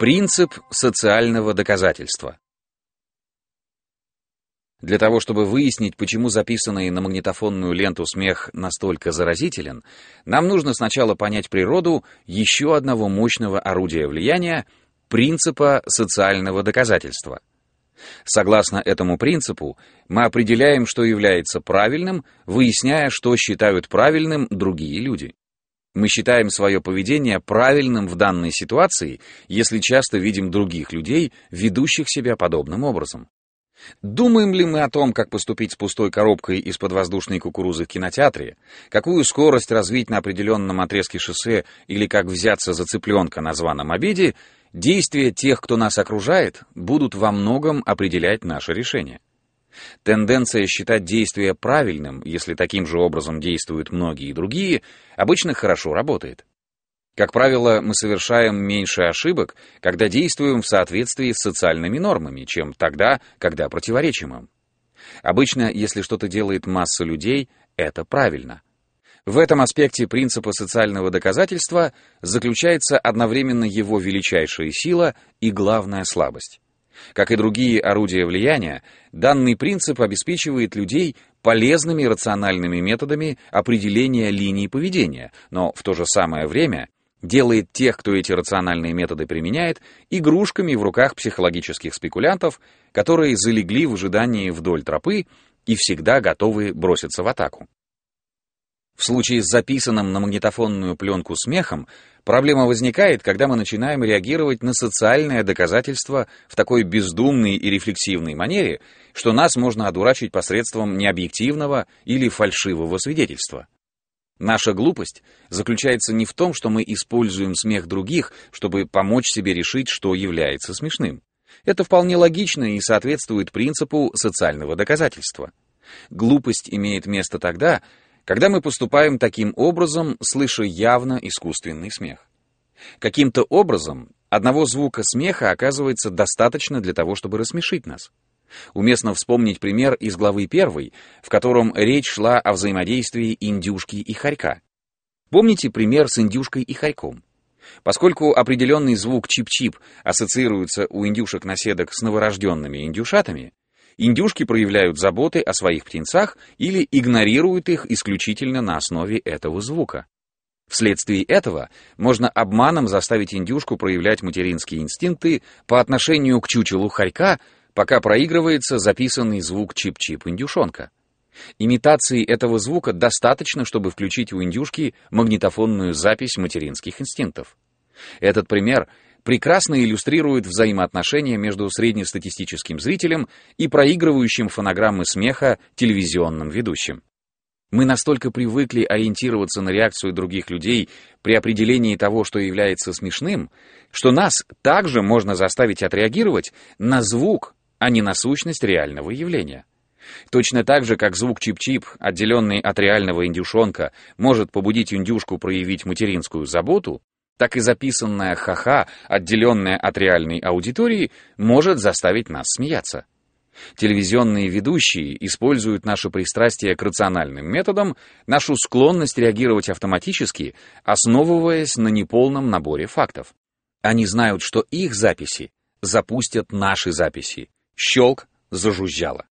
Принцип социального доказательства. Для того, чтобы выяснить, почему записанный на магнитофонную ленту смех настолько заразителен, нам нужно сначала понять природу еще одного мощного орудия влияния — принципа социального доказательства. Согласно этому принципу, мы определяем, что является правильным, выясняя, что считают правильным другие люди. Мы считаем свое поведение правильным в данной ситуации, если часто видим других людей, ведущих себя подобным образом. Думаем ли мы о том, как поступить с пустой коробкой из-под воздушной кукурузы в кинотеатре, какую скорость развить на определенном отрезке шоссе или как взяться за цыпленка на званом обеде, действия тех, кто нас окружает, будут во многом определять наше решение. Тенденция считать действие правильным, если таким же образом действуют многие другие, обычно хорошо работает. Как правило, мы совершаем меньше ошибок, когда действуем в соответствии с социальными нормами, чем тогда, когда противоречим им. Обычно, если что-то делает масса людей, это правильно. В этом аспекте принципа социального доказательства заключается одновременно его величайшая сила и главная слабость. Как и другие орудия влияния, данный принцип обеспечивает людей полезными рациональными методами определения линий поведения, но в то же самое время делает тех, кто эти рациональные методы применяет, игрушками в руках психологических спекулянтов, которые залегли в ожидании вдоль тропы и всегда готовы броситься в атаку. Случае с записанным на магнитофонную пленку смехом проблема возникает, когда мы начинаем реагировать на социальное доказательство в такой бездумной и рефлексивной манере, что нас можно одурачить посредством необъективного или фальшивого свидетельства. Наша глупость заключается не в том, что мы используем смех других, чтобы помочь себе решить, что является смешным. Это вполне логично и соответствует принципу социального доказательства. Глупость имеет место тогда, когда мы поступаем таким образом, слыша явно искусственный смех. Каким-то образом одного звука смеха оказывается достаточно для того, чтобы рассмешить нас. Уместно вспомнить пример из главы 1, в котором речь шла о взаимодействии индюшки и хорька. Помните пример с индюшкой и хорьком? Поскольку определенный звук чип-чип ассоциируется у индюшек-наседок с новорожденными индюшатами, индюшки проявляют заботы о своих птенцах или игнорируют их исключительно на основе этого звука. Вследствие этого можно обманом заставить индюшку проявлять материнские инстинкты по отношению к чучелу хорька, пока проигрывается записанный звук чип-чип индюшонка. Имитации этого звука достаточно, чтобы включить у индюшки магнитофонную запись материнских инстинктов. Этот пример прекрасно иллюстрирует взаимоотношения между среднестатистическим зрителем и проигрывающим фонограммы смеха телевизионным ведущим. Мы настолько привыкли ориентироваться на реакцию других людей при определении того, что является смешным, что нас также можно заставить отреагировать на звук, а не на сущность реального явления. Точно так же, как звук чип-чип, отделенный от реального индюшонка, может побудить индюшку проявить материнскую заботу, так и записанная ха-ха, отделенная от реальной аудитории, может заставить нас смеяться. Телевизионные ведущие используют наше пристрастие к рациональным методам, нашу склонность реагировать автоматически, основываясь на неполном наборе фактов. Они знают, что их записи запустят наши записи. Щелк зажужжало.